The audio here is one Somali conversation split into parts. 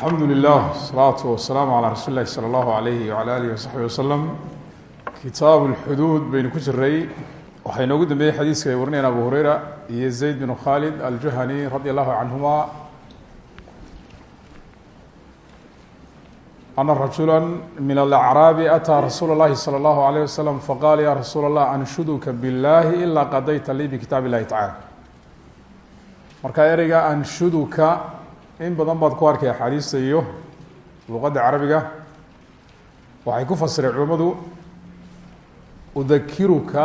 alxamdu lilah wasalaatu wasalaamu calaa rasuuli lahi sala allahu alayhi wala alihi wasaxbi wasalam kitaabu lxuduud baynu ku jiray waxaa inoogu dambeeyey xadiiska ay warinayaan abu hureyra iyo zayd binu khalid aljuhani radi allahu canhuma ana rajula min alacraabi ataa rasuula اllahi salى اllahu alayh wasalam faqala ya rasuula allah anshuduka biاllahi ilaa qadayta lii bikitaab illahi tacala marka ereyga anshuduka in badan baad ku arkay axaadiista iyo luqadda carabiga waxay ku fasireen culimmadu udakiruka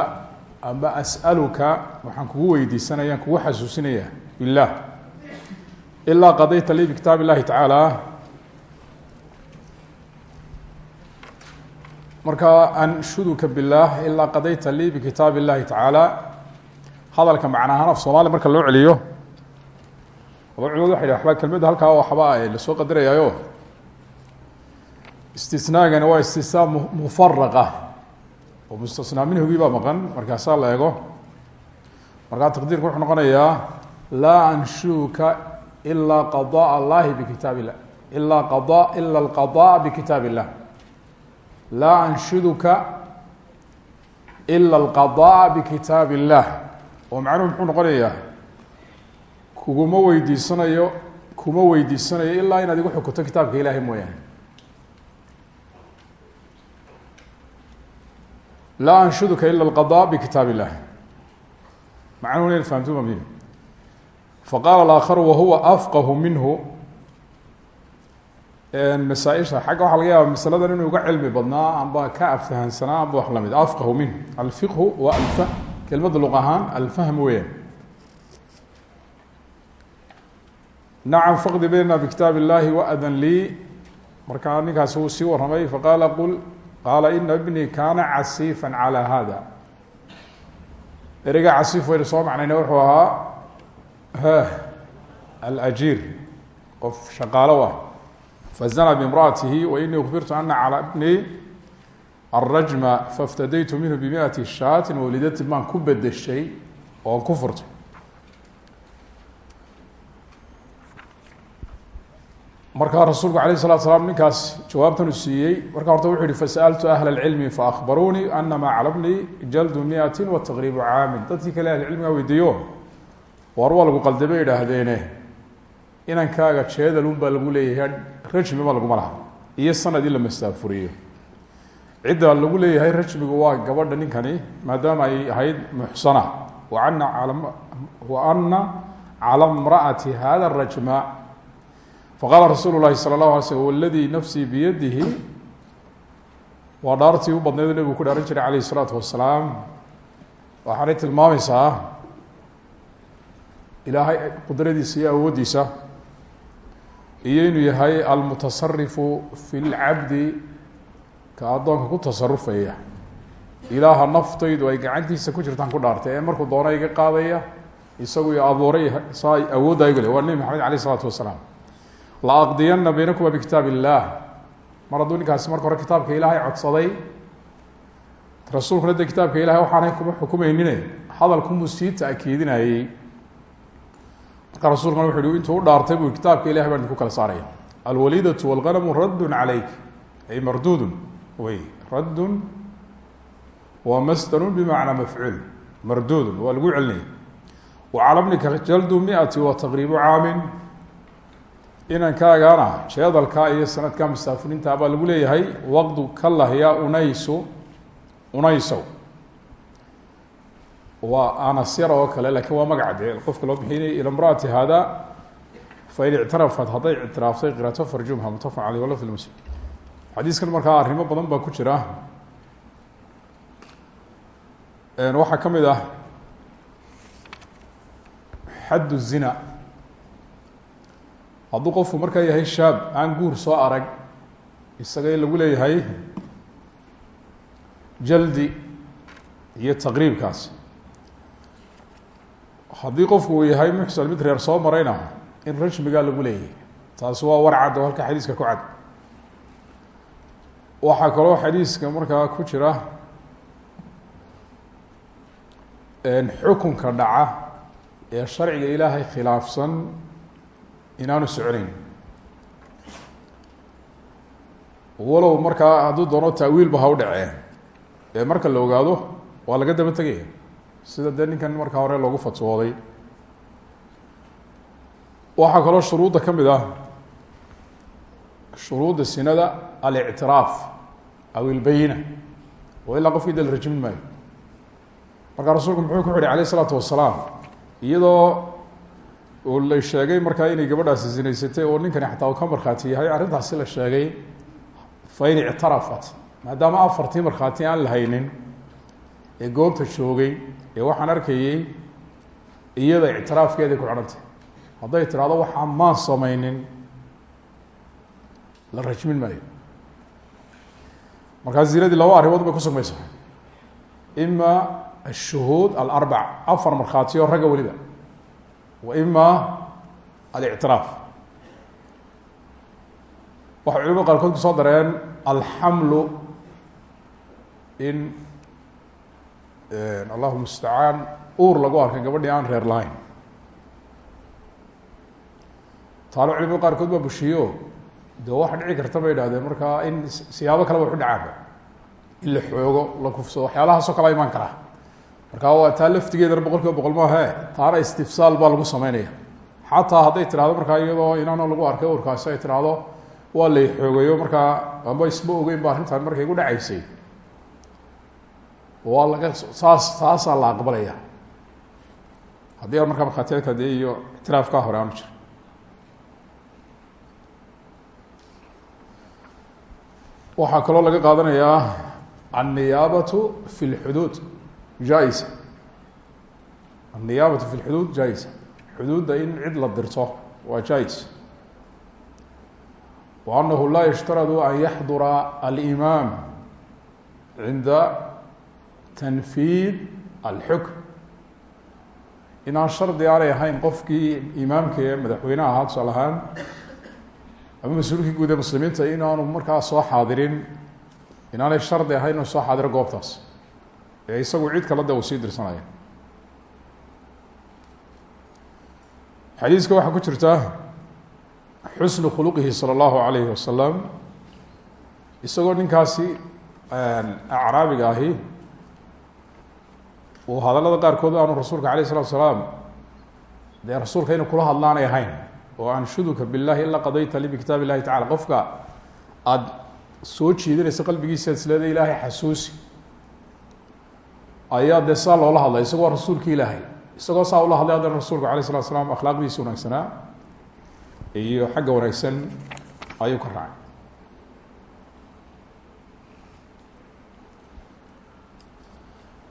amba as'aluka waxaan kugu weydiisanayaan kugu xasuusinaya bilah ilaa qadayta lii bikitaab illahi tacaala. Marka anshuduka bilah ilaa qadayta lii bikitaab illahi tacaala hadalka macnahaan af soomaaliya marka loo celiyo aba culimadu waxay dhah waba kelmadda halkaa waxba la soo qadarayaayo istisnaagani waa istisnaa mufaraqa oo mustasnaa minhugii baa maqan markaasaa la ego markaa taqdiirka wuxuu noqonayaa laa anshuduka ilaa qadaa allahi bikitaab illah ilaa qada ila alqadaa bikitaab illah laa anshuduka ila alqadaa bikitaab illah oo macnuhu muxuu noqonayaa kuguma weydiisanayo kuma weydiisanayo ilaa inaad igu xukunto kitaabka ilaahay mooyaane. Laa anshuduka ila alqadaa bikitaab illah macnuhu ina fahamtuma mi faqaala alaakharu wahuwa afqahu minhu. Masaaisha xagga waxaa laga yaaba masaladan inuu uga cilmi badnaa amba ka aftahansanaa amba wax la mid afqahu minhu. Alfiqhu waa alf kelmadda luq ahaan alfahm weeyaan nacam faqdi baynana bikitaab illahi waadan lii. Markaa ninkaasi wuu sii warramay faqaala qul qaala ina ibnii kaana casiifan calaa hada ereyga casiif waynu soo macnayna wuxuu ahaa alajiir qof shaqaalo ah. Fazana bimraatihi wainii ukbirtu ana calaa ibni alrajma faftadaytu minhu bimiati shaatin walidatin baan ku bedeshay oon ku markaa rasuulku alayh الsلatu slam ninkaas jawaabtan u siiyey marka horta wuxu yihi fasaأltu أhل الcilmi faأkhbaruunii anama cala bni jaldu miati wataqriibu caamin dadkii kale ahlicilmiga weydiiyo war waa lagu qalde bay idhaahdeene inankaaga jeedalun baa lagu leeyahay rajmiba laguma laha iyo sanadii la mastaafuriyo cidda lagu leeyahay rajmigu waa gabadha ninkani maadaama ay ahayd muxsana ana ana calى اmraأati hada الrajma faqaala rasuulu lahi salى اlahu alay slm wladii nafsii biyadihi waa dhaartii u badnayd nebigu ku dhaaran jiray alayh الsalaatu wasalaam waxaanay tilmaamaysaa ilaahay qudradiisa iyo awooddiisa iyo inuu yahay almutasarifu fi lcabdi ka addoonka ku tasarufaya ilaaha naftaydu ay gacantiisa ku jirtaan ku dhaartay ee markuu doona iga qaadaya isagu i abuuray saa awoodda igu le waa nebi maxamed alayh الsalaatu wasalaam la aqdiyana baynakuma bikitaab illaah mar hadduu ninkaasi marka hore kitaabka ilaahay codsaday. Rasuulkuna de kitaabka ilahay waxaanay kuma xukumeynine hadalkunbuu sii taakiidinayey marka rasuulkuna wuxu intuu dhaartay buu kitaabka ilahay baan idinku kala saaraya. Alwaliidatu walganamu raddun calayk. Ay mardudun wey raddun waa masdarun bimacnaa mafcuul. Mardudun waa lagu celinaya wacala bnika jaldu miati wa taqriibu inankaagana jeedalkaa iyo sanadka mastaafurinta baa lagu leeyahay waqdu ka lahya unaysu unaysow. Waa anasyar oo kale lakiin waa magaca dee qofka loo bixinay ila mraati hada fain ictarafat hadday ictiraaftay qirato farjumha mutafaq aleyh wala fi muslim. Xadiiskan markaa arrimo badan baa ku jira. Waxaa ka ah xaddu zina hadduu qofku markaa yahay shaab aan guur soo arag isaga in lagu leeyahay jaldi iyo taqriibkaas. Haddii qofku uu yahay muxsan mid reer soo marayna in rajmigaa lagu leeyahay. Taasi waa war cad oo halka xadiiska ku cad. Waxaa kaloo xadiiska markaa ku jira xukunka dhaca ee sharciga ilaahay khilaafsan inaanu soconeyn walow markaa hadduu doono taawiilba ha u dhacee. Ee marka la ogaado waa laga daba tegaya. Sida dee ninkan markaa hore loogu fatwooday. Waxaa kaloo shuruudda ka mid ah. Shuruudda sinada alictiraaf aw ilbayina oo ilaa qofkii de la rajmin maayo. Markaa rasuulku muxuu ku xidhi alayh isalaatu wasalaam iyadoo uu la sheegay markaa inay gabadhaasi zinaysatay oo ninkani xataa uu ka markhaati yahay arrintaasi la sheegay fain ictarafat maadaama afartii markhaati aan la haynin ee goobta joogay ee waxaan arkayey iyada ictiraafkeeday ku xidhantay hadday tidhahdo waxaa maan samaynin la rajmin maayo. Markaa zinadii laba arrimood bay ku sugmaysaa. Ima ashuhuud alarbac afar markhaatiyo ragga weliba wa ima alictiraaf waxay culimada qaarkood ku soo dareen alxamlu in allahu mustacaan uur lagu arkay gabadhii aan reer lahayn. Taalo culimada qaarkood baa bushiyo de waxa dhici karta bay idhahdeen markaa in siyaabo kaleba waxu dhacaanba in la xoogo la kufsado waxyaalahaasoo kala imaan karaa markaa taa laftigeedana boqol kiiba boqol maahe taana istifsaal baa lagu sameynaya. Xataa hadday tidhahdo markaa iyadoo inaano lagu arkay urkaasi ay tidhaahdo waa lay xoogayo. Markaa amba isma ogeyn ba arrintan markay gu dhacaysay. Waa laga saas taasaa la aqbalaya. Haddii aan markaa markhaatiyadka dee iyo ictiraafkaa hore aanu jiro waxaa kaloo laga qaadanayaa anniyaabatu fi lxuduud jaa-isa anniyaabatu fi lxuduud jaa-isa xuduudda in cid la dirto waa jaa-is wa anahu laa yashtaradu an yaxdura alimaam cinda tanfiid alxukm inaan shardi aanay ahayn qofkii imaamka ee madaxweyneha ahaa tusaal ahaan ama mas'uulkii guud ee muslimiinta inaanu markaa soo xaadirin inaanay shardi ahayn inuu soo xaadiro goobtaas isagu cid kala de uu sii dirsanaya xadiiska waxaa ku jirta xusnu khuluqihi salى اllahu alayhi wasalam isagoo ninkaasi acraabiga ahi uu hadallada qaarkood aanu rasuulka alayh الsalatu salaam dee rasuulka inuu kula hadlaanay ahayn oo anshuduka biاllahi ila qadayta li bikitaab illahi tacala qofka aada soo jiidanaysa qalbigiisa ad isleeda ilaahay xasuusi ayaa dee saa loola hadlay isagoo rasuulka ilaahay. Isagoo saa ula hadlay haddana rasuulku alay slat slam akhlaaqdiisa wanaagsanaa iyo xagga wanaagsan ayuu ka raacay.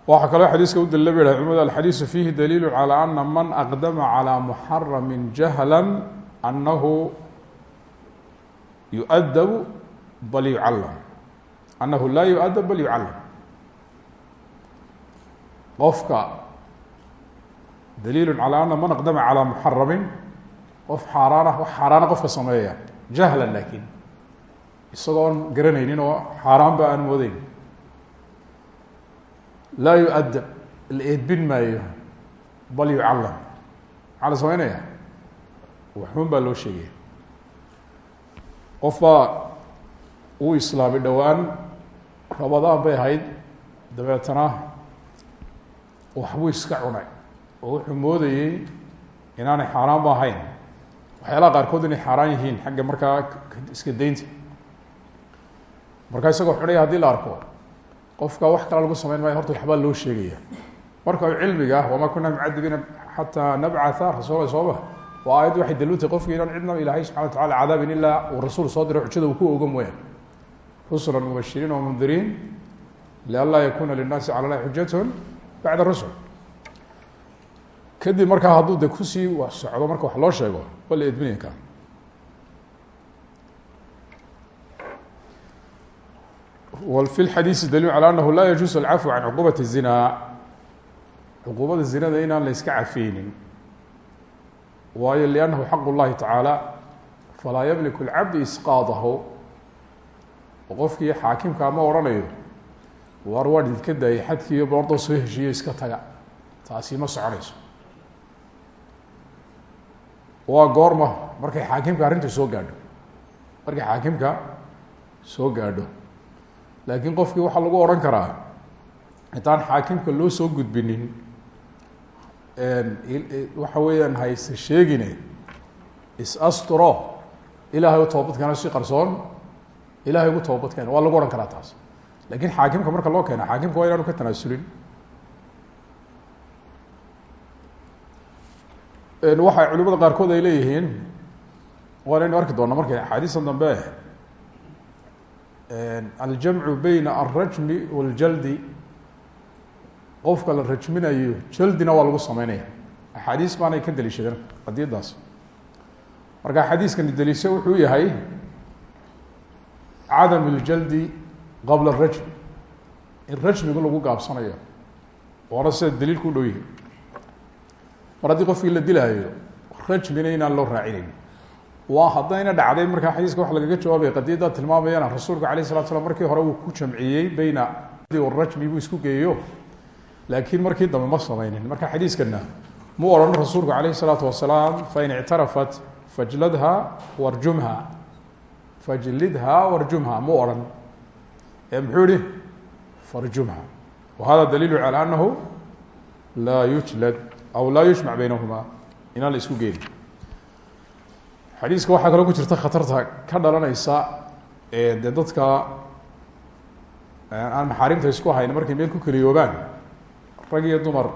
Waxaa kaloo xadiiska u dalila ba yhahay culimadu alxadiisu fiihi daliilu calى ana man aqdama calى muxarami jahla anahu yuadabu bal yucallam anahu laa yuadab bal yucallam qofka daliilu calى ana man aqdama calى muxaramin qof xaaraan ah wax xaaraana qofka sameeya jahlan laakiin. Isagoon garanaynin oo xaaraan ba aan moodeyn laa yuadab la eedbin maayo bal yucallam maxaa sameynaya waxun baa loo sheegaya qof baa uu islaamay dhowaan rabadaan bay ahayd dabeetana waxbuu iska cunay oo wuxuu moodayey inaanay xaaraan ba ahayn. Waxyaalaha qaarkood inay xaaraan yihiin xagga markaa iska daynta. Markaa isagoo xunaya haddii la arko qofka wax kala lagu sameyn maayo horta waxbaa loo sheegaya. Marka cilmiga wamaa kunaa mucadibiina xataa nabcatha rasuula sooma waa aayaddu waxay daluutay qofki inaan cidna ilaahay subxana wa cadaabin ilaa uu rasuul soo diro xujada uu ku oga mooyaan rusula mubashiriin wamundiriin lianlaa yakuna linnaasi cala llahi xujatun bacda rusul kadib markaa hadduu de kusii socdo marka wax loo sheego waa la edminaya ka fi lxadiisi daliil calى anahu laa yajuusu alcafw can cuqubat الzina cuqubada zinada inaan la iska cafeynin waayo liannahu xaq اllahi tacaala falaa yamliku اlcabdu isqaadahu oo qofkii xaakimkaa ma odhanayo war waan idinka daayay xadkiiyo boordoo soo heshiiyo iska taga. Taasi ma soconayso. Waa goorma markay xaakimka arrinta soo gaadho. Markay xaakimka soo gaadho. Laakiin qofkii waxaa lagu odhan karaa intaan xaakimka loo soo gudbinin waxa weeyaan hayse sheegine is-asturo ilaahay u toobadkeeno si qarsoon ilahay ugu toobadkeeno waa lagu odhan karaa taas laakiin xaakimka marka loo keena xaakimka waa inaanu ka tanaasulin. Waxay culimada qaarkood ay leeyihiin waanaynu arki doona markay axaadiistan dambe. Aljamcu beyna alrajmi wاljaldi qofka la rajminayo jaldina waa lagu sameynaya. Axaadiis baanay ka deliishadeen qadiyadaas marka xadiiskani deliisho wuxuu yahay cadam اljaldi qabla rajm in rajmigu lagu gaabsanayo waana sida daliilku u dhow yahay mar haddii la dilaayo rajmina inaan loo raacinayn waa haddayna dhacday markaa xadiiska waxa lagaga jawaabaya qadiyaddaa tilmaamayana rasuulku alayh salatu slam markii hore uu ku jamciyey beyna rajmi buu isku geeyo laakiin markii dambe ma sameynin marka xadiiskana mu odhan rasuulku alayh الsalaatu wasalaam fain ictarafat fajladha warjumha fajlidha warjumha mu odhan ee muxuu ihi farjumha wa hada daliilu calى anahu laa yujlad aw laa yujmac beynahuma inaan la isku geeni xadiiska waxaa kaloo ku jirta khatarta ka dhalanaysa dee dadka aan maxaarimta isku hayn markay meel ku keliyoobaan rag iyo dumar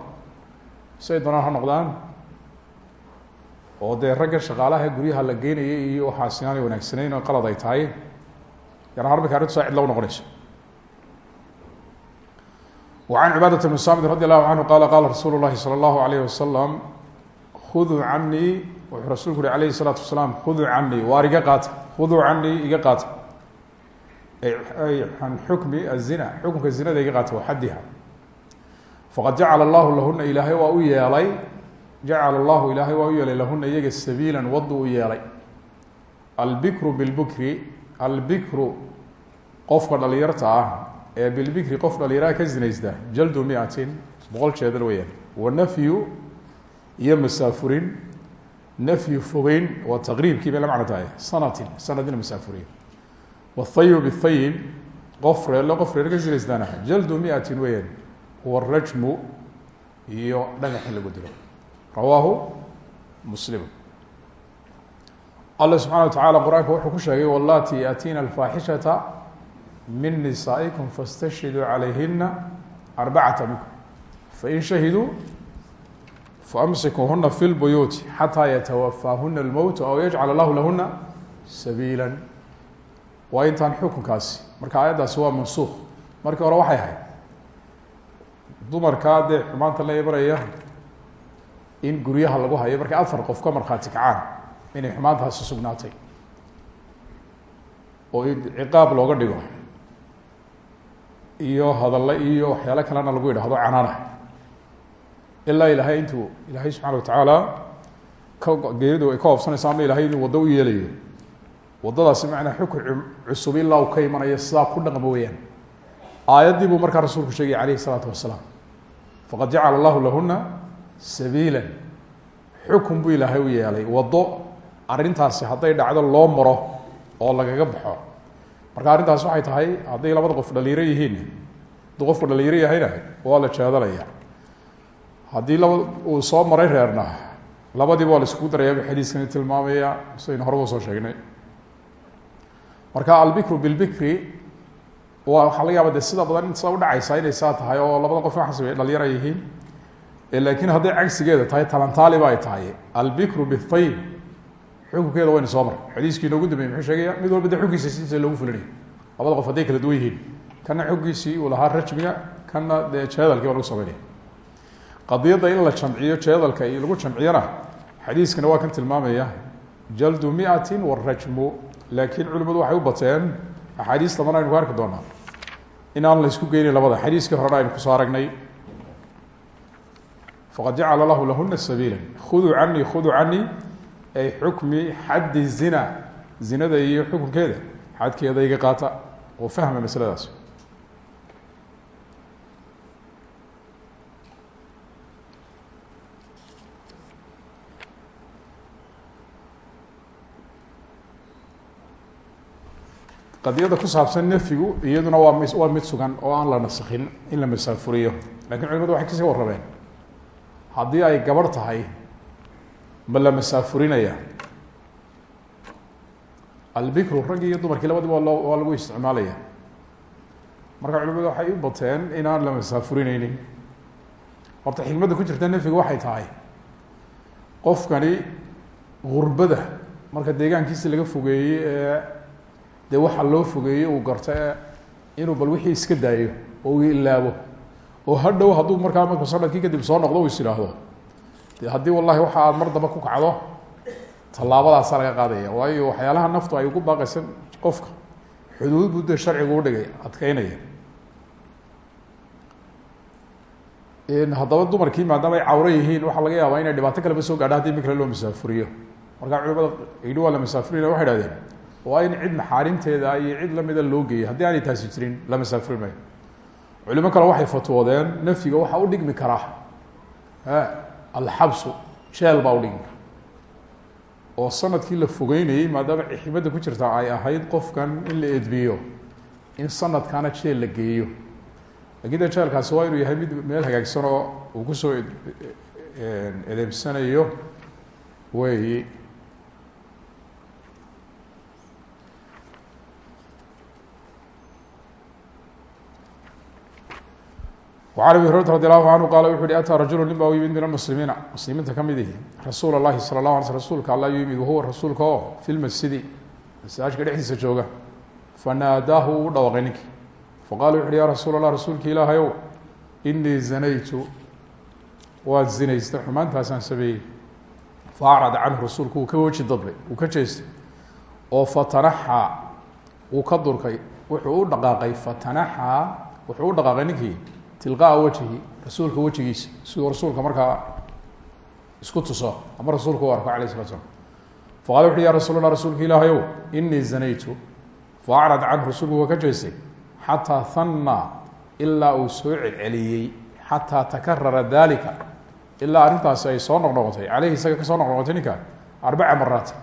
say doonaan ha noqdaan oo dee ragga shaqaalaha guryaha la geynayay iyo waxaasi aanay wanaagsanayn oo qalad ay tahay yar ahaan marka arrintu saa cidla u noqonayso وعن cباadة بن صامd رضي الله عنه qال qال رsuuل الlahi slى الlaه عليه وsلم khuduu canii wuxuu rasuulku uhi alayه الصلاaةu وaسلاam khuduu canii waar iga qaata khuduu canii iga qaata an xukmi الzina xukunka zinada iga qaata waxadiha faqad jacala الlahu lahuna ilaahay waa u yeelay jacala الlahu ilaahay waa u yeelay lahuna iyaga sabiila wadu u yeelay albikru bاlbukri albikru qofka dhalinyarta ah ee bilbikri qof dhalinyaraha ka zinaysta jaldu miatin boqol jeedal weyaan wanafyu iyo masaafurin nafyu fogeyn waa taqriibkii bay la macno tahay. Sanatin sanadina masaafurin. Wathayib bithayib qof reelo qof reer ka zinaystaana jaldu miatin weyaan warajmu iyo dhagax lagu dilo. Rawaahu muslim. Alla subxana wa tacala qur'aanka wuxuu ku sheegay wallati yaatiina alfaaxishata min nisaa'ikum fastashhiduu calayhina arbacata minkum. Fain shahiduu faamsikuuhuna fi lbuyuuti xataa yatawafaahuna almowtu aw yajcal allahu lahuna sabiila waa intaan xukunkaasi. Marka aayaddaasi waa mansuuq markii hore waxay ahayd dumarkaa dee xumaanta la imanaya in guryaha lagu hayo markay afar qof ka markhaati kacaan inay xumaantaasi sugnaatay oo ciqaab looga dhigo iyo hadallo iyo waxyaalo kalena lagu yidhahdo canaana ilaa ilaahay intuu ilaahay subxana wa tacaala ka geeridu ay ka hoobsanaysa ama ilahay inuu waddo u yeelayo. Waddadaasi macnaa xukun cusub ilaa uu ka imanayo sidaa ku dhaqmo weyaan aayaddii buu markaa rasuulku sheegay calayhi isalaatu wasalaam faqad jacala allahu lahuna sabiila xukun buu ilaahay u yeelay. Waddo arrintaasi hadday dhacdo loo maro oo lagaga baxo marka arrintaas waxay tahay hadday labada qof dhalinyaro yihiin hadduu qofku dhalinyaro yahayna waa la jeedalaya haddii laba uu soo maray reerna labadiiba waa la iskugu darayaaba xadiiskani tilmaamaya sidaynu horeba soo sheegnay. Marka albikru bilbikri waa waxaa laga yaaba de sida badan sida udhacaysa inay saa tahay oo labada qof waxaas dhalinyaro yihiin. Laakiin hadday cagsigeeda tahay talantaaliba ay tahay albikru bithayb xukunkeeda wayna soo maray. Xadiiskii inoogu dambeeyey muxuu sheegaya mid walba de xukunkiisa sidiisa loogu labada qof hadday kala duwan kana xukunkiisii uu lahaa rajmiga kana dee jeedalkii baa lagu sameynaya. Qadiyadda in la jamciyo jeedalka iyo lagu jamciyana xadiiskana waa kan tilmaamaya jaldu miatin warajmu laakiin culimadu waxay u bateen axaadiis dambana aynu ku arki in aan la isku geynin labada xadiiskii horena aynu ku soo aragnay. Faqad jacala lahu lahuna sabiila khuduu canii khuduu canii ay xukmi xaddi zina zinada iyo xukunkeeda xadkeeda iga qaata oo fahma masladaas qadiyada ku saabsan nafyigu iyaduna waa m waa mid sugan oo aan la naskhin in la masaafuriyo laakiin culimadu waxay ka sii warrameen haddii ay gabarh tahay ma la masaafurinaya albikru raggi iyo dumarkii labadiba waa loo waa lagu isticmaalaya. Marka culimadu waxay u bateen inaan la masaafurineynin horta xikmadda ku jirta nafyiga waxay tahay. Qofkani gurbada marka deegaankiisi laga fogeeyey ee dee waxa loo fogeeyey uu garto ee inuu bal wixii iska daayo oo uu ilaabo. Oo hadhow hadduu markaa marku sannadkii kadib soo noqdo u is idhaahdo de haddii wallahi waxa aad mar damba ku kacdo tallaabadaasaa laga qaadaya. Waayo waxyaalaha naftu ay ugu baaqaysa qofka. Xuduud buu dee sharcigu udhigay adkeynaya haddaba dumarkii maadaama ay cawro yihiin waxaa laga yaabaa inay dhibaato kaleba soo gaadho haddii mid kale loo masaafuriyo markaa culimada yidhi waa la masaafurina waxay waa in cid maxaarimteeda iyo cid lamida loo geeyay haddii aanay taasi jirin la masaafuri maayo. Kale waxay fatwoodeen nafyiga waxaa u dhigmi karaa alxabsu jeel baa udhigmi kara oo sannadkii la fogeynayey maadaama xikmadda ku jirta ay ahayd qofkan in la edbiyo in sanadkana jeel la geeyo. Lakin de jeelkaasi waa inuu yahay mid meel hagaagsan oo uu ku soo edeebsanayo weyi an abi hurayra radi allahu canhu qaala wuxu uhi ataa rajulu nin baa u yimid min almuslimiina? Muslimiinta ka mid ihi rasuul allahi sala lah ala sl rasuulka alla yuu yimid wahuwa rasuulka oo fi lmasjidi masaajka dhexdiisa jooga. Fanaadaahu uu u dhawaaqay ninkii. Faqala wuxu uhi ya rasuul allah rasuulka ilaahayow inii zanaytu. Waan zinaystay xumaantaasaan sameeyey. Faacrada canhu rasuulku uu ka weji dadbay uu ka jeestay. Oo fatanaxaa uu ka durkay wuxuu u dhaqaaqay fatanaxaa wuxuu u dhaqaaqay ninkii tilqaa wajhi rasuulka wejigiisa siduu rasuulka markaa isku tuso ama rasuulka u arko alayh isalatu slam faqala wuxu ya rasuulka ilaahayow inii zanaytu faacrad canhu rasuulku waa ka jeestay xataa hanna ilaa uu soo celceliyey dalika ilaa arrintaasi ay soo noqnoqotay caleyhi isaga ka soo noqnoqotay ninka arbaca maraat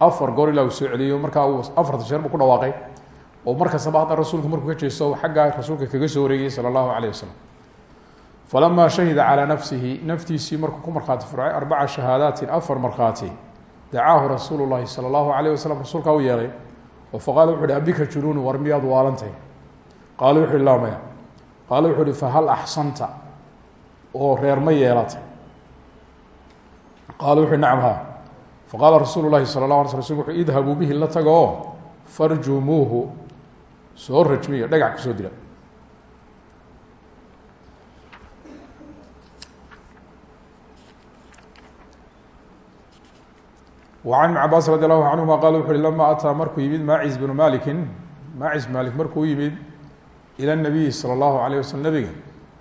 afar goor ilaa uu soo markaa uu afarta jeer ku dhawaaqay oo markastaba hadda rasuulku markuu ka jeesto xaggaa rasuulka kaga soo wareegayay sala allahu alayh wasalam shahida calaa nafsihi naftiisii markuu ku markhaati furcay arbaca shahaadaatin afar markhaati dacaahu rasuulu llahi sala allahu alayh wasalam rasuulkaa oo faqala wuxu uhi abika junuunu war miyaad waalantahy qaala wuxu uhi wuxuu uhi fahal axsanta oo reer ma yeelatay. Qaala wuxu uhi nacam ha faqaala rasuulu llahi sala la ala sl rsulku wuxu idhabuu bihi la tago oo soo rajmiyo dhagax kusoo dila وعن بن cabاs radي الlahu canهuma qala wuxu uhi lama ataa markuu yimid macis bnu maliki macis malik markuu yimid ilى الnabiyi salى الlahu عalيه waslm nabiga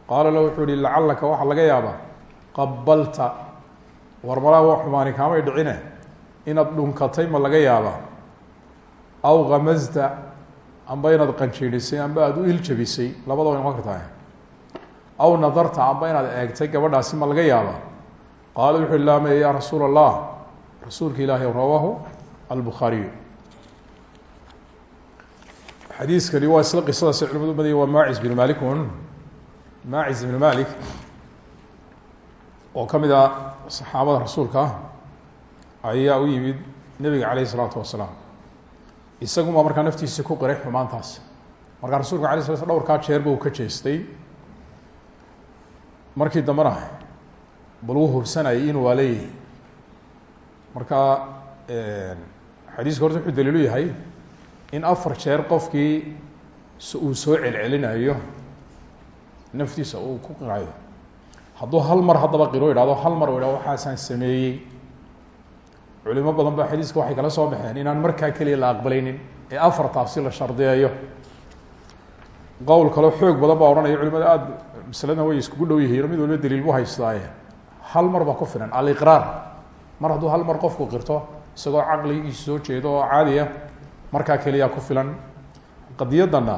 qaala la wuxuu uhi lacalaka waxaa laga yaabaa qabalta war malaa waa xumaani kaamay dhicine inaad dhunkatay ma laga yaabaa aw gamasta amba inaad qanjiidhisay amba aada u iljabisay labada way noqon kartaa aw nadarta amba inaad eegtay gabadhaasi ma laga yaabaa. Qaala wuxu uhi laamaya ya rasuula الlah rasuulka ilaahi rawaahu albukhaariyu xadiiskani waa isla qisadaas culimadu badaya waa macis bn malik un. Macis ibn malik oo ka mid a saxaabada rasuulka ayaa u yimid nebiga caleyh isalaatu wasalaam isagunbaa markaa naftiisa ku qiray xumaantaas. Markaa rasulka alay sla sl dhowrkaa jeerba uu ka jeestay. Markii dambena bal uu hubsanayay inuu waa leeyahay. Marka xadiisku horta wuxuu daliilu yahay in afar jeer qofkii uu soo celcelinayo naftiisa uu ku qirayo hadduu hal mar haddaba qiro idhahdo hal mar u idhahdo waxaasaan sameeyey culimo badan ba xadiiska waxay kala soo baxeen inaan markaa keliya la aqbalaynin ee afartaasi la shardiyayo qowl kaleo xoog badan baa odhanaya culimada aada masaladan way iskugu dhow yihiin mid waliba daliil bu haystaaye hal mar baa ku filan aliqraar mar hadduu hal mar qofku qirto isagoo caqligiisa soo jeedo oo caadiya markaa keliyaa ku filan. Qadiyadana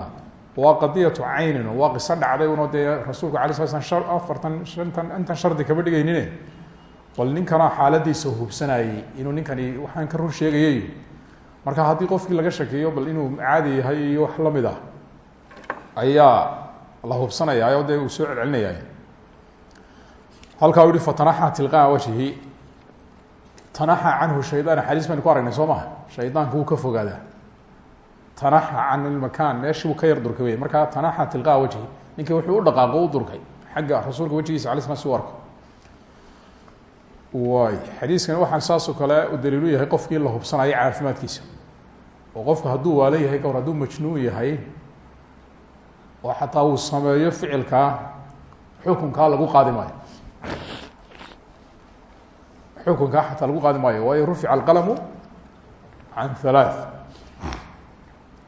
waa qadiyatu caynin waa qiso dhacday uno dee rasuulku alay sla slam afartan shantan intan shardi kama dhigaynine bal ninkanaa xaaladiisa hubsanayey inuu ninkani waxaan ka run sheegayay. Marka haddii qofkii laga shakeeyo bal inuu caadi yahay iyo wax la mid ah ayaa la hubsanaya oo dee soo celcelinaya halkaa u yihi fatanaxa tilqaa wajhi. Tanaxa canhu shaydaan xadiis baynu ku aragnay soo maha? Shaydaanka wuu ka fogaadaa tanaxa can ilmakan meeshii buu ka yar durkay wey markaa tilqaa wajhi ninkii wuxuu u dhaqaaqo u durkay. Xagga rasuulka wejigiisa ala slam si waay xadiiskani waxaa saasoo kale u daliilu yahay qofkii la hubsanayo caafimaadkiisa. Oo qofku hadduu waalo yahay gawr hadduu majnuun yahay oo xataa uu sameeyo ficilkaa xukunkaa lagu qaadi maayo. Xukunkaa xataa lagu qaadi maayo. Waayo rufica alqalamu can halaath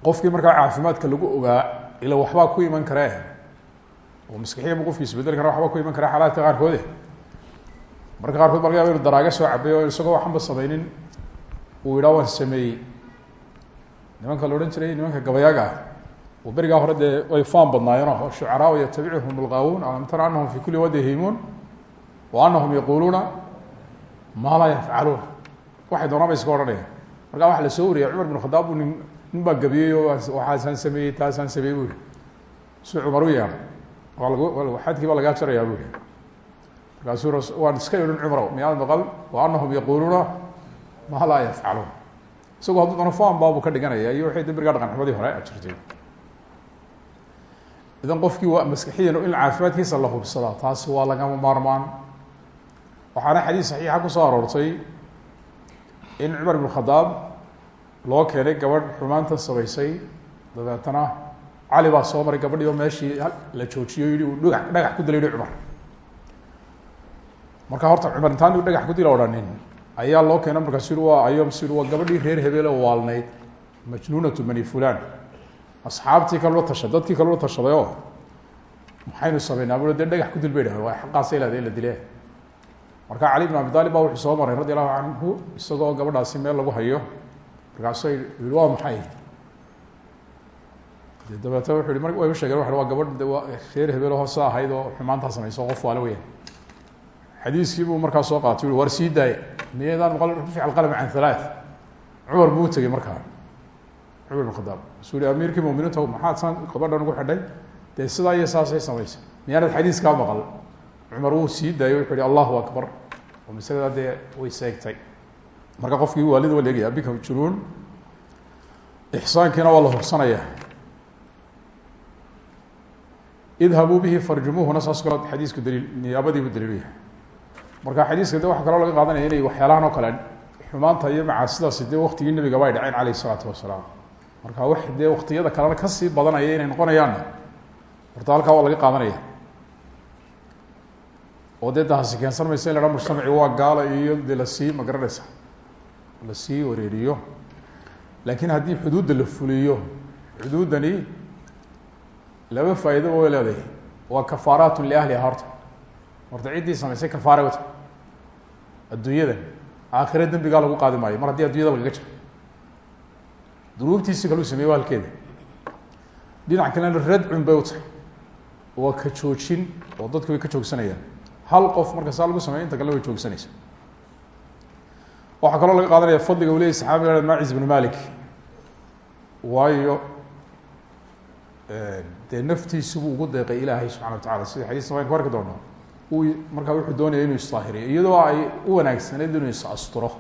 qofkii markaa caafimaadka lagu ogaa ila waxbaa ku iman karee. Oo maskixiyanba qofki isbedeli kara waxbaa ku iman kara xalaadka qaarkoode marka qaarkood laga yaba inu daraaga soo cabay oo isagoo waxanba sameynin uu yidhaa waan sameeyey. Nimanka la odhan jiray nimanka gabayaaga ah oo berigaa hore dee way faan badnaayeenoo shucaraa yatabicuhum lgaawuun alam tara anahum fi kuli wadi yahimuun wa anahum yaquuluuna maa laa yafcaluun waxay doonaan bay iska odhanayaan. Markaa la soo wariyay cumar bin khadaab buu nin nin baa oo waxaasaan sameeyey taasaan sameeyey bu si cumar u yeelay. Waa lag xadkii baa jarayaa bu yihi markaasuu waan iska idhin cumrow miyaad maqal wa anahum yaquuluuna maa laa yafcaluun isagoo hadduu dano fan baabu ka dhiganaya iyo waxay demberigaa dhaqan xumadii hore jirtay. Idan qofkii waa maskixiyan in caafimaadkiisa la hubsadaa taasi waa lagama maarmaan. Waxaana xadiis saxiixa ku soo aroortay in cumar ibn khadaab loo keenay gabadh xumaanta samaysay dabeetana cali baa soo maray gabadhii oo meeshii la joojiyo yihi uu dhagax marka horta cumar intaan u dhagax ku dila odhanin ayaa loo keena markaasu yihi waa ayo msu yihi waa gabadhii reer hebele waalnayd majnuunatu bani fulan asxaabtii kalula tasha dadkii kalula tashaday maxaynu sameynaa? Bu de dhagax ku dil bay waa xaqaasa ilaada in dile marka cali bin abi talib baa wuxuu soo maray radi allahu canhu isagoo gabadhaasi meel lagu hayo. Markaasu yihi waa maxay? De dabeetna wuxu u shegeen wa waa gabadh reer hebelo hoose ahayd oo xumaantaa samayso qof waala xadiiskii buu markaa soo qaatay ui war sii daaya miyaydaan maqal rufic alqalm can halaath cumar buu tegey markaa. Cumar bin khadaab. Yihi amiirkii muminiinta maxaad san gabadhan ugu xidhay? Dee sidaa iyo saasay samaysa. Miyaanad xadiiskaa maqal. Cumar wuu sii daayay wuxuu yihi allahu akbar. Oo masalada dee way seegtay. Marka qofkii waalida waa leegaya bika junuun. Ixsaankiina waa la hubsanaya. Idhabuu bihi farjumuuhuna saas kale xadiisku daliil niyaabadiibu daliilu yahay marka xadiiska de waxa kaloo laga qaadanaya inay waxyaalahan oo kale xumaanta iyo macaasidaasi dee waktigii nebiga bay dhaceen caleyh isalaatu wasalaam. Marka wax dee waktiyada kalena ka sii badanaya inay noqonayaanna horta halkaa waa laga qaadanaya. Oo dee taasi keensan maysa in la haha mujtamaci waa gaala iyo de la sii magaranaysa la sii wareeriyo. Laakiin haddii xuduudda la fuliyo xuduuddani laba faa'iidaba way leedahay. Waa kafaaraatun liahliha horta. Horta ciddii samaysay kafaare wata adduunyadan aakhire dembigaa lagu qaadi maayo. Mar haddii addunyada lagaga jiro dunuubtiisi kaluu sameeye halkeeda dhinac kalena radcun bay u tahay. Waa ka joojin oo dadku way ka joogsanayaan. Hal qof marka saa lagu sameyo inta kalena way joogsanaysa waxaa kaloo laga qaadanaya fadliga uu leeyay saxaabiga macis ibnu malik waayo dee naftiisubuu ugu deeqay ilaahay subxana wa tacala sida xadiiska waan ku uu markaa wuxuu doonaya inuu isdaahiriyo iyadoo ay u wanaagsanayd inuu is asturo.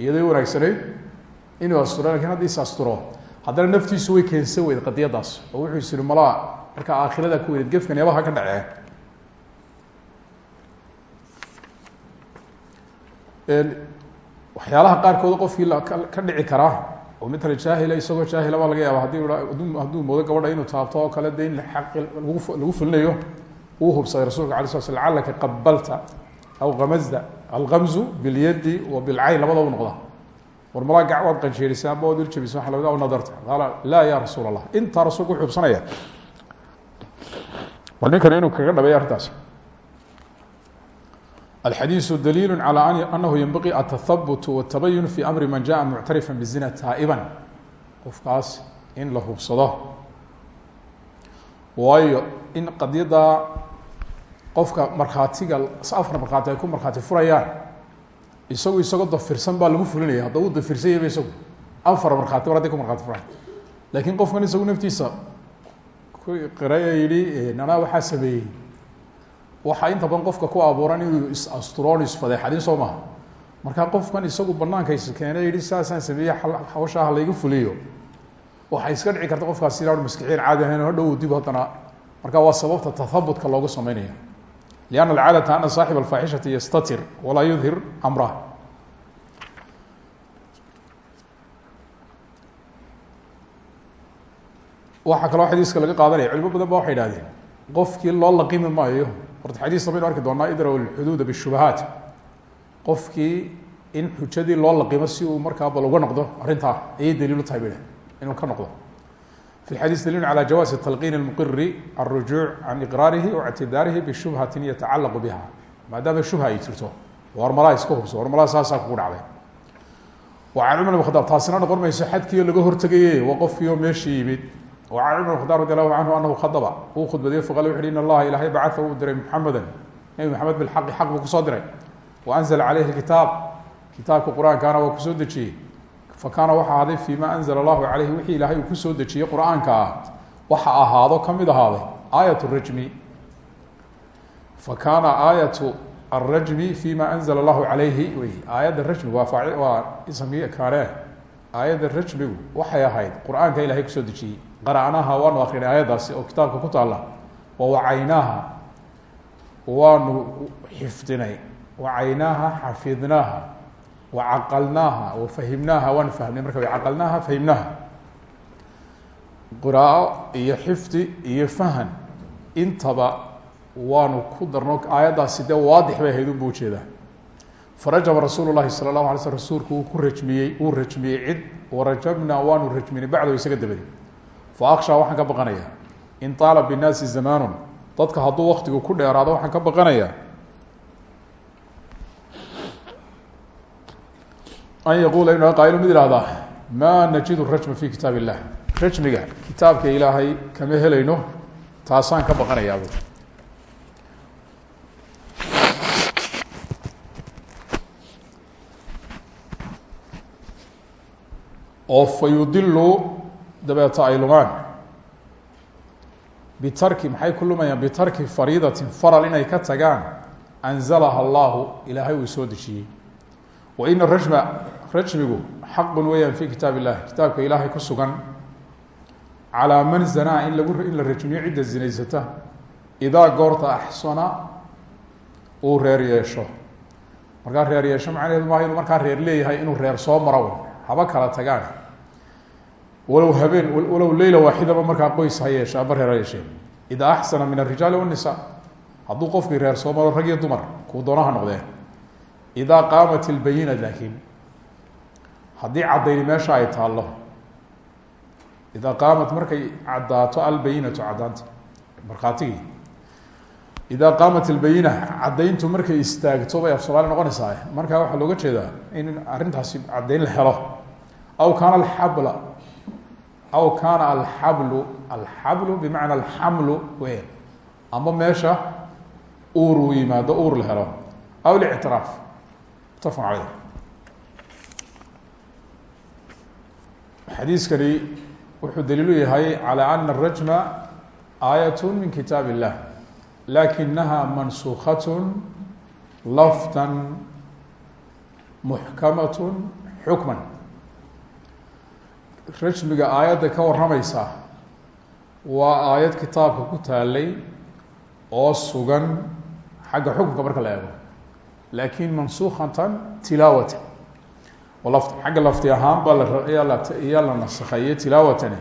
Iyadoo u wanaagsanayd inuu asturo laakiin hadda is asturo haddana naftiisu way keensan weyd qadiyadaas. Oo wuxuu is malaa markaa aakhirada ku weyneed gefkan yabaha ka dhacee. Waxyaalaha qaarkood qofkii ka dhici karaa oo mitla jaahila isagoo jaahila baa laga yaaba haddii hadduu moodo gabadha inuu taabto oo kale de in lagu fulinayo uu hubsaday rasulka ala sla sl lacalaka qabalta aw amazda algamzu bilyadi wa bilcayn labada u noqda war malaa gac waad qanjeerisay amba waad iljabisa waa laga nadarta. Qaala laa ya rasuul allah intaa rasulka wuxuu hubsanaya bal ninkani inuu kaga dhabeeyo arrintaas alxadiisu daliilu calى anahu yanbaqi atahabut watabayun fi amri man jaءa muctarifa bizina taa'iban. Qofkaas in la hubsado. Waayo in qadiyadda qofka markhaatiga afar markhaati ay ku markhaati furayaan isagu isagoo dafirsan baa lagu fulinaya hadda uu dafirsan yahba isagu afar markhaati mar hadday ku markhaati furan laakiin qofkan isagu naftiisa qiraya yihi nanaa waxaa sameeyey. Waxaa inta badan qofka ku abuuran inuu is-asturoon isfadeexadin soo maha markaa qofkan isagu banaanka is keene yihi saasaan sameeyey hawshaa ha layga fuliyo. Waxay iska dhici karta qofkaas inaan maskixiin caadi ahayn hadhow dib haddana. Marka waa sababta tahabutka loogu sameynaya lianna alcaadata ana saaxib alfaaxishati yastatir walaa yudhir amrah waxaa kaloo xadiiska laga qaadanaya culimo badan ba waxay idhahdeen qofkii loo laqimi maayo horta xadiista baynu arki doonaa idraw lxuduuda bishubahaat qofkii in xujadii loo laqimo si uu markaa bal uga noqdo arrintaa ayay daliilu tahay bay inuu ka noqdo xadiis daliilun calى jawaasi talqiin اlmuqiri alrujuuc can iqraarihi o ictidaarihi bishubhatin yatacalaqu biha maadaama shubha ay jirto warmalaa iska hubso warmalaa saasaa kugu dhacday can cumar bn khadaab taasina noqon mayso xadkiio laga hortegaye waa qofkiioo meeshii yimid can cumar bn khadaab radi allahu canhu anahu khadaba uu khudbadiye faqal wuxu uhi in allaha ilaahay bacaa uu diray muxameda nebi maxamed bilxaqi xaq buu ku soo diray wa anzla caleyhi kitaab kitaabka qur'aankaana waa ku soo dejiyey fakaana waxa ahaaday fi ma anzla allahu caleyhi wixii ilaahay uu ku soo dejiyey qur'aanka ah waxa ahaado ka mid ahaaday aayat rajmi. Fa kaana aayatu arajmi fi ma anzla allahu calayhi wey aayadda rajmigu waa faaci waa isamkii kaane aayadda rajmigu waxay ahayd qur'aanka ilahay ku soo dejiyey. Qara'naha waanu akrinay aayaddaasi oo kitaabka ku taalla. Wa wacaynaaha waanu xifdinay. Wacaynaaha xafidnaaha wacaqalnaaha wafahimnaaha waanu fahmnay marka caqalnaaha fahimnaaha qiraao iyo xifdi iyo fahan intaba waanu ku darno aayaddaasi dee waadix bay ahayd unbu u jeedaa farajama rasuulu llahi sala allahu alay sl rasuulku uu ku rajmiyey uu rajmiyey cid warajamnaa waanu rajminay bacdahu isaga dabadi fa akshaa waxaan ka baqanaya in taala binnaasi zamaanun dadka hadduu waktigu ku dheeraado waxaan ka baqanaya an yaquula inu qaailo mid ihahdaa ma najidu rajma fi kitaab illah rajmiga kitaabka ilaahay kama helayno taasaan ka baqanayaab oo fa yudilu dabeeta ay lumaan bitarki maxay ku lumayaan bitarki fariidatin faral inay ka tagaan anzalaha allahu ilaahay uu soo dejiyey waina rajma rajmigu xaqun weeyaan fi kitaab illah kitaabka ilaahay ku man zanaa in lagu in la rajmiyo cidda zinaysata idaa goorta axsana uu reer yeesho markaa reer yeesho macnaheedu maaha inuu markaa reer leeyahay inuu reer soo maro haba kala tagaan walow habeen walow leyla waaxidaba markaa qoys ha yeeshe reer ha yeeshee idaa axsana min arijaali wanisaa hadduu qofkii reer soo maro rag iyo dumar kuu doonaha noqdee idaa qaamat ilbayina laakiin haddii caddayni meesha ay taallo idaa qaamat markay caddaato albayinatu caddaanta markhaatigii idaa qaamat ilbayina caddayntu markay istaagto bay af soomaali noqonaysaa markaa waxaa looga jeedaa in arrintaasi caddayn la helo aw kaana alxabla aw kaana alxablu alxablu bimacna alxamlu weyn ama meesha uur uu yimaado uur la helo aw lictiraaf mutafaq caleyh xadiiskani wuxuu daliilu yahay calى ana الrajma aayat min kitaab الlah lakinaha mansukat lafta muxkamat xukma rajmiga aayadda ka warramaysa waa aayad kitaabka ku taalay oo sugan xagga xukunka marka la eego laakiin mansukatan tilaawata lafti xagga lafti ahaan baa layaa la nasakheeyey tilaawatani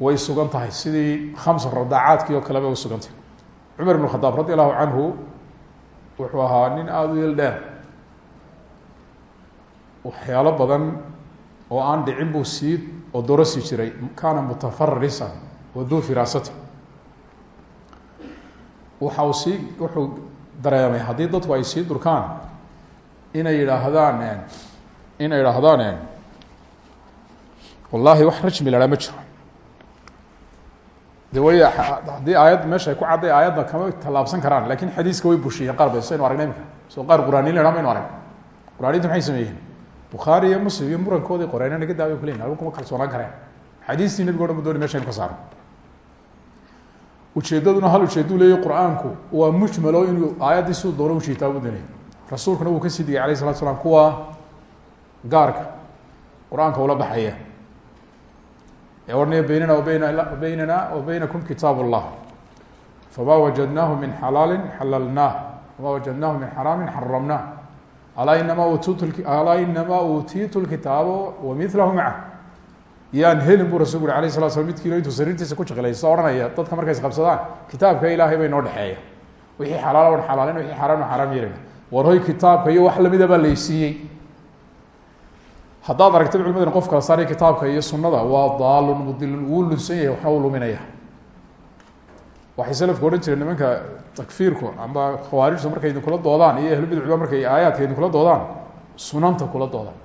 way sugan tahay sidii khamsa radaacaadkii oo kale bay usugan tahay cumar ibn khadaab radi allahu canhu wuxuu ahaa nin aada u yel dheer waxyaalo badan oo aan dhicin buu sii odorosi jiray kaana mutafarrisan wa duu firaasati waxa uu sii wuxuu dareemay haddii dadku ay sii durkaan inay yidhaahdaan inay idhaahdaan wallahi wax rajmi la haa ma jiro. De way haddii aayad meesha ay ku cadday aayadda kama tallaabsan karaan laakiin xadiiska way bushiyeen qaar ba saynu aragna imika soo qaar quraaniin la maynu arag quraaniinta maxay sameeyeen? Bukhaari iyo muslim iyo murankoodii qoreen naga daaway kuleyin algu kuma kalsoonaan kareen. Xadiistii nabiga o dhan bu dooni meesha saaro ujeedaduna hal ujeeduu leeyahy qur'aanku waa mujmalo inuu aayaddii siduu doono ujiitaa bu danay rasuulkuna wuu ka sii digay alayh salatu slam kuwa gaarka qur'aanka ula baxaya. Ee odhanaya beynana wabayna baynana wa baynakum kitaab اllah fama wajadnahu min xalaali xalalnah wama wajadnahu min xaraamin xaramnah alaa inama utitu alaa inama uutiitu lkitaabo wamilahu macah yaan helin buu rasulku uri alayh sala slam midkiino intuu sariirtiisa ku jiqilaysa odhanaya dadka markay isqabsadaan kitaabka ilaahay bay noo dhexeeya. Wixii xalaal on xalaalin wixii xaraam xaraam yeelina war hoy kitaabka iyo wax lamida baa laysiiyey. Haddaad aragtay culimadana qof kala saaraya kitaabka iyo sunada waa daalun mudilun wuu lunsan yahay uu luminaya waxay salafku odhan jireen nimanka takfiirku amba khawaarijtu markay idinkula doodaan iyo ahlubidcuba markay aayaadka idinkula doodaan sunanta kula doodaan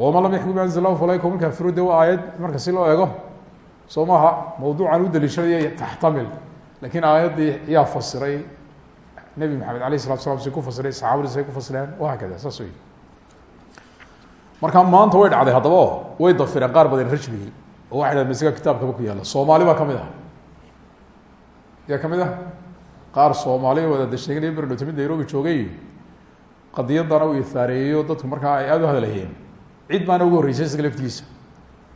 wama lam yaxkum bima anzl lahu falaika hum lkaafiruun de waa aayad marka si loo eego soo maaha mawduucan u daliishanaya taxtamil laakiin aayaddii yaa fasiray nebi maxamed alayh salatu slam say ku fasiray saxaabadii say ku fasireen wahakada saas wey marka maanta way dhacday haddaba o way dafireen qaar badan rajmigii oo waxay dhahen masiga kitaabkaba ku yaalla soomaali baa ka mid ah yaa ka mid ah qaar soomaali wada sheeganaya berdhowta mid nairobi joogay qadiyadana uu ithaareeyeyo dadku markaa ay aada u hadlayeen cid baana ugu horreysay isaga laftigiisa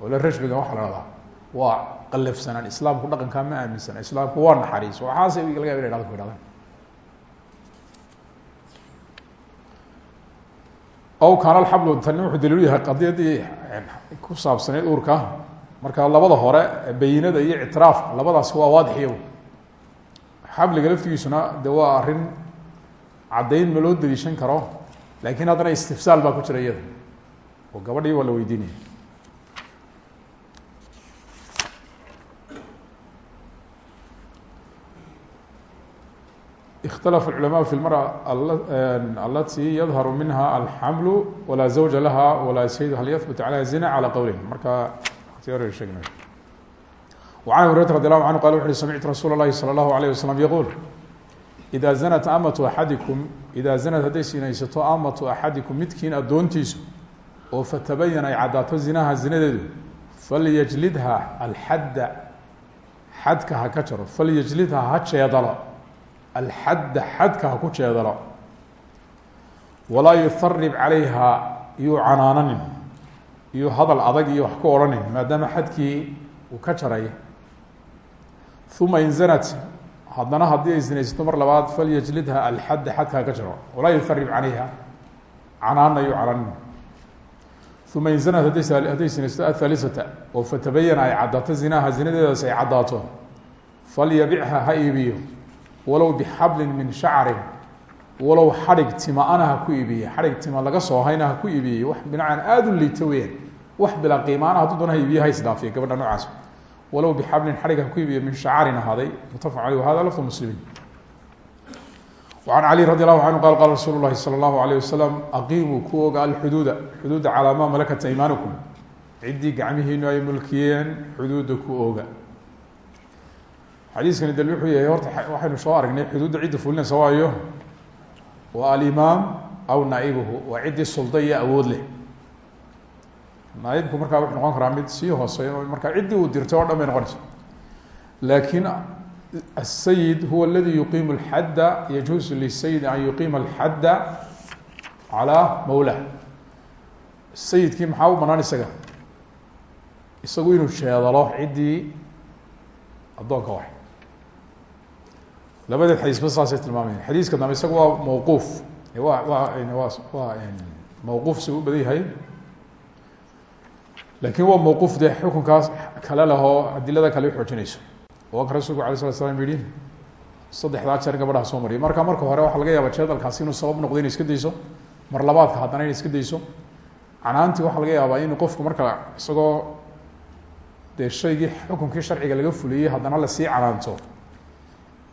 oo la rajmiga waxa la dhahdaa waa qalafsanaan islaamku dhaqankaa ma aaminsana islaamku waa naxariis. Waxaase laga yaba ina hahdan ku idhahdaan aw kaana alxablu tani wuxuu daliilu yahay qadiyadii ku saabsaneyd uurka. Marka labada hore bayinada iyo ictiraafka labadaasi waa waadix iyagu xabliga laftigiisuna de waa arrin ma loo daliishan karo laakiin haddana istifsaal baa ku jira iyada oo gabadhii waa la weydiinaya اkتلف العلماء في المرأة التي يظهر منها الحمل ولا زوج لها ولا سيد hل يثبت عليها زنا على qولين marka وعن هريرة رضي الله عنه قال وxu ui سمعت رsuuل اللhi صلى الله عليه وسلم يقول إذا زنت أmة أحadiكم إذا زنت hadday sinaysato أmة أحadiكم midkiin adoontiisu oo fatabayan ay caddaato zinaha zinadeedu falyajlidha alxadda xadka ha ka jaro falyajlidha ha jeedalo alxadda xadka ha ku jeedalo. Walaa yuharib calayha iyuu canaananin iyo hadal adag iyo wax ku odhanin maadaama xadkii uu ka jaray. Uma in zanat haddana ay zinaysato mar labaad falyajlidha alxadda xadka ha ka jaro. Walaa yuharib calayha canaanna yuu uma in zanat hadday sinaysato athalisata oo fatabayana ay caddaato zinaha zinadeedaas ay caddaato falyabicha ha iibiyo walow bixablin min shacrin walow xadhig tima-ana ha ku iibiye xadhig tima laga soo hayna ha ku iibiyey wax binacaan aada u liita weyaan wax bilaa qiimaana hadduu doona ha iibiye ha isdhaafiya gabadha noocaas walow bixablin xadhig ha ku iibiye min shacarin ahaaday mutafaq aleyh wahada lafdu muslimiin an cali radi allahu canhu qal qala rasuulu lahi sala allahu alayh wasalam aqiimuu ku oga alxuduuda xuduudda calaa maa malakata imaanikum ciddii gacmihiinu ay mulkiyeen xuduudda ku oga xadiiskani dal wuxuu yahay horta waxaynu soo aragnay xuduudda cidda fulinaysa waayo waa alimaam aw naaibuhu waa ciddii sulda iyo awood leh naaibku markaa wuxuu noqon karaa mid sii hooseeya markaa ciddii uu dirtay oo dhan bay noqonaysa laakiin السيد هو الذي يقيم الحد يجوز للسيد أن يقيم الحد على mولاه sayidkii maxaa u banaan isaga isagu inuu sheedalo ciddii addoonka wax labadeed xadiisba saasay tilmaamayan xadiiska dambe isaga waa mawquuf wa wa wa waa mawquuf si u badan yahay lakin waa mawquuf dee xukunkaas kale leh oo adilada kale uxoojinayso waa ka rasulku alay slat slam yihi saddexdaa jeer gabadhaha soo mariya marka marka hore waxaa laga yaaba jeedalkaasi inuu sabab noqdo inay iska dayso mar labaadka haddana inay iska dayso. Canaantii waxaa laga yaabaa in qofku marka isagoo dee shaygii sharciga laga fuliyey haddana la sii canaanto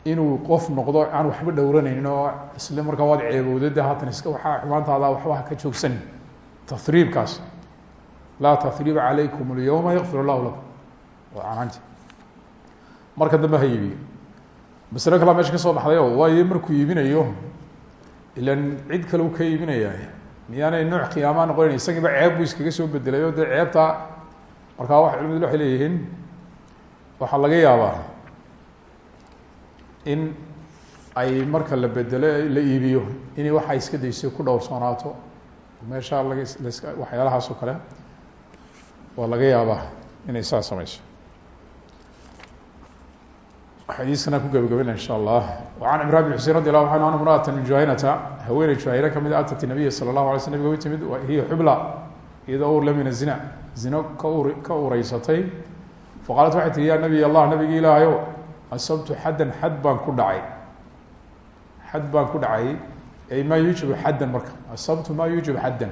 inuu qof noqdo aan waxba dhowranaynin oo isle markaa waad ceebowda de iska waxaa xumaantaada waxba ha ka joogsan tahriibkaas laa tahriiba calaykum اlyawma yakfir allahu lakum. Waa canaanti marka dambe ha iibiyo masalo kalaa meesha ka soo baxday oo waayo markuu iibinayo ilan cid kale u ka iibinaya miyaanay nooc khiyaamaa noqonayn isagiiba ceeb buu iskaga soo bedelay o dee ceebta markaa wa culimadu waxay leeyihiin waxaa laga yaabaa in ay marka la bedelo la iibiyo inay waxa iska dayso ku dhowrsoonaato meesha laga laska waxyaalahaas oo kale waa laga yaabaa inay saa sameyso xadiiskana ku gabagabena insha allah. An cimran bin xusein radi allahu anhu an imraata min juhaynata haweeney juhayna ka mid atat nabiya sala allahu alay sl nabiga u timid hiya xubla iyadoo ur le min azina zino ka ur ka ureysatay faqaalat waxay tihi ya nabiy allah nabigi ilaahayow asabtu xaddan xad baan ku dhacay. Xad baan ku dhacay ay maa yuujibu xaddan marka asabtu maa yuujibu xaddan.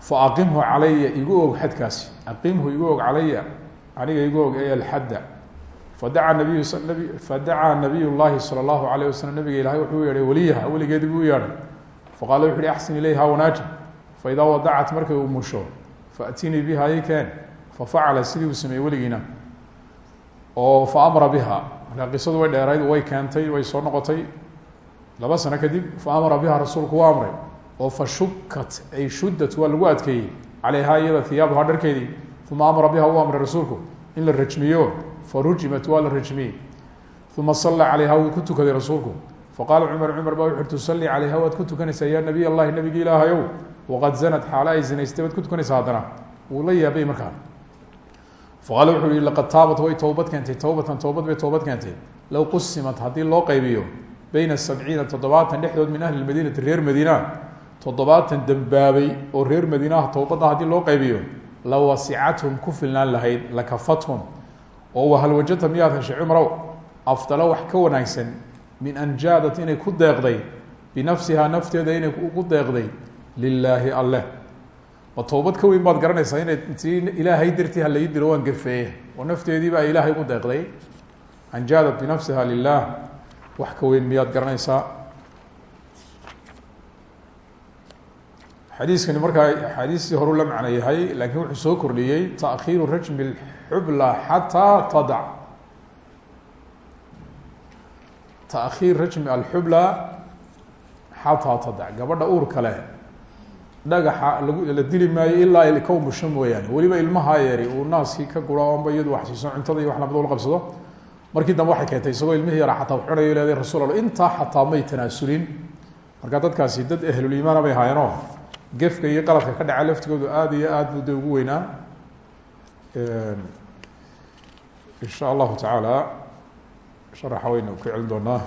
Fa aqimhu calaya igu og xadkaasi. Aqimhu igu og calaya aniga igu og ay alxadda fadacaa nabiyu nabi fadacaa nabiy llahi salى اllahu alayh waslm nabiga ilahay wuxuu yeedhay weliyaha weligeedi buu yeedhay faqala wuxu uhi axsin ilayha wanaaji. Faidaa wadacat markay uu musho faatinii biha i keen fafacala sidii uu sameeyey weligiina. Oo faamara biha markaa qisadu way dheerayd way keentay way soo noqotay. Laba sano kadib faamara biha rasuulku waa amray. Oo fashukat ay shuddat waa lagu adkeeyey. Calayha iyada hiyaabuha dharkeedii. Amara biha uu amray rasuulku. In la rajmiyo farujimat waa la rajmiyey. Uma sala calayha wuu ku tukaday rasuulku. Faqaala cumar cumar baa wuxu tusalii calayha waad ku tukanaysaa ya nabiy allahi nabigi ilaahayow waqad zanad xaalo ay zinaystay waad ku tukanaysaa haddana. Wuu la yaabay markaa. Faqaala wuxu uhi laqad taabat way toobad keentay towbatan toobad bay toobad keentay. Low qusimat haddii loo qaybiyo beyna sabciina toddobaatan dhexdood min ahli lmadiinati reer madiina toddobaatan dembaabay oo reer madiinaha towbadda haddii loo qaybiyo la wasicathum ku filnaan lahayd lakafathum oo wahal wajadta miyaad heshay cumrow afdalo wax ka wanaagsan min an jaadat inay ku deeqday binafsihaa nafteeda inay ugu deeqday lilaahi alleh ma towbad ka weyn baad garanaysaa inay tii ilaahay dartii ha lai dilo waan oo nafteedii baa ilaahay ugu deeqday? An jaadat binafsiha lilah wax ka weyn miyaad garanaysaa xadiiskani markaa axaadiistii horu la macno laakiin wuxuu soo kordhiyey taakhiiru rajmi xubla xataa tadac taakhiir rajmi alxubla xataa tadac gabadha uur kale dhagaxa lagu la dili maayo ilaa ilka musho mooyaane weliba ilmaha yeeri uu naaskii ka guro amba wax siiso cuntada iyo wax la mid la qabsado. Markii dambe waxay keentay isagoo ilmihii yaraa xataa cunayo leeday rasul alla may tanaasulin marka dadkaasi dad ahluliimaana bay haayeenoo gefka iyo qaladka ka dhaca laftigoodu aada iyo aad buu de ugu weynaa. In sha allahu tacaala sharaxa waynu ku celin doonaa